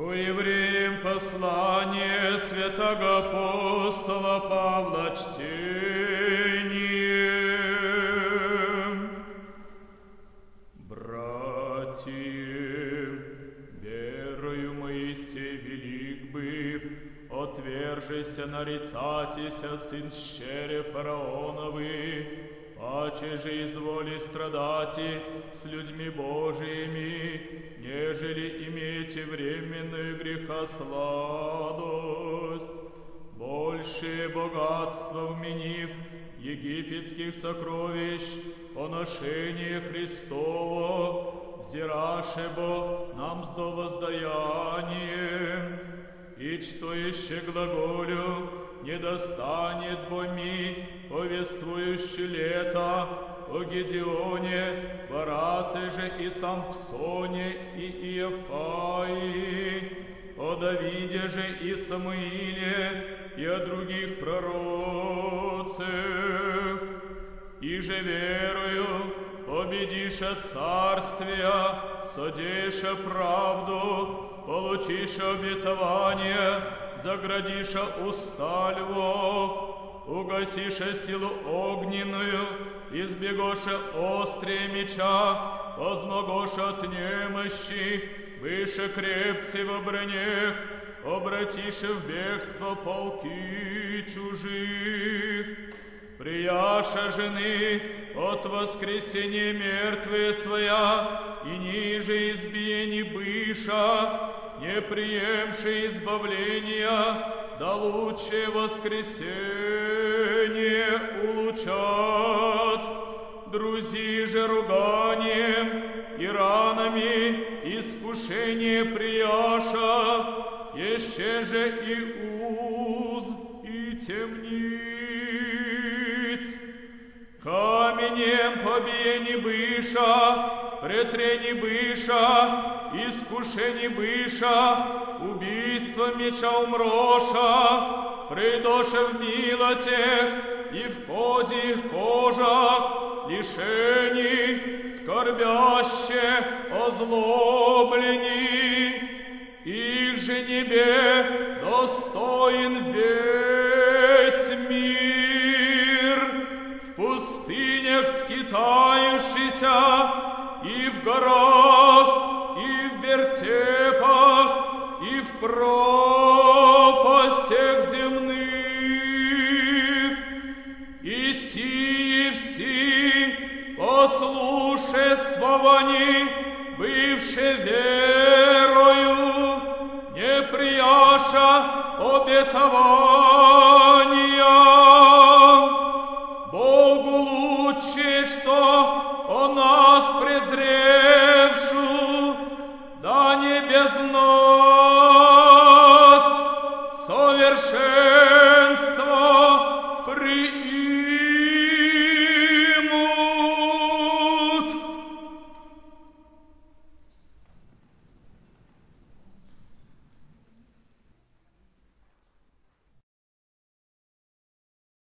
Ко евреям послание святого апостола Павла чтение. Братья, верою Моисей велик быв, отвержися нарицатися сын щере фараоновы, паче же изволи страдати с людьми Божиими, нежели имейте временную греха сладость. Большее богатство вменив египетских сокровищ, поношение Христово, взираше бо нам с до воздаянием, и что еще глаголю не достанет бо ми, повествующий лето, о Гедеоне, Вараце же и Сампсоне и Иефаии, о Давиде же и Самуиле, и о других пророцах, и же верою победиша царствия, содейша правду, получиша обетование, заградиша уста львов, угасиша силу огненную, избегоша острее меча, возмогоша от немощи, выше крепцы в броне, обратише в бегство полки чужих. Прияша жены от воскресения мертвые своя, и ниже избиений быша, не приемши избавления, да лучшее воскресение улучат. Друзи же руганием и ранами искушение прияша, еще же и уз и темниц. Каменем побиени быша, претрени быша, искушени быша, убийство меча умроша, придоша в милоте и в козьих кожах, лишений, скорбяще, озлоблени, пропастях земных, и сии все послушествований, бывши верою, не прияша обетования.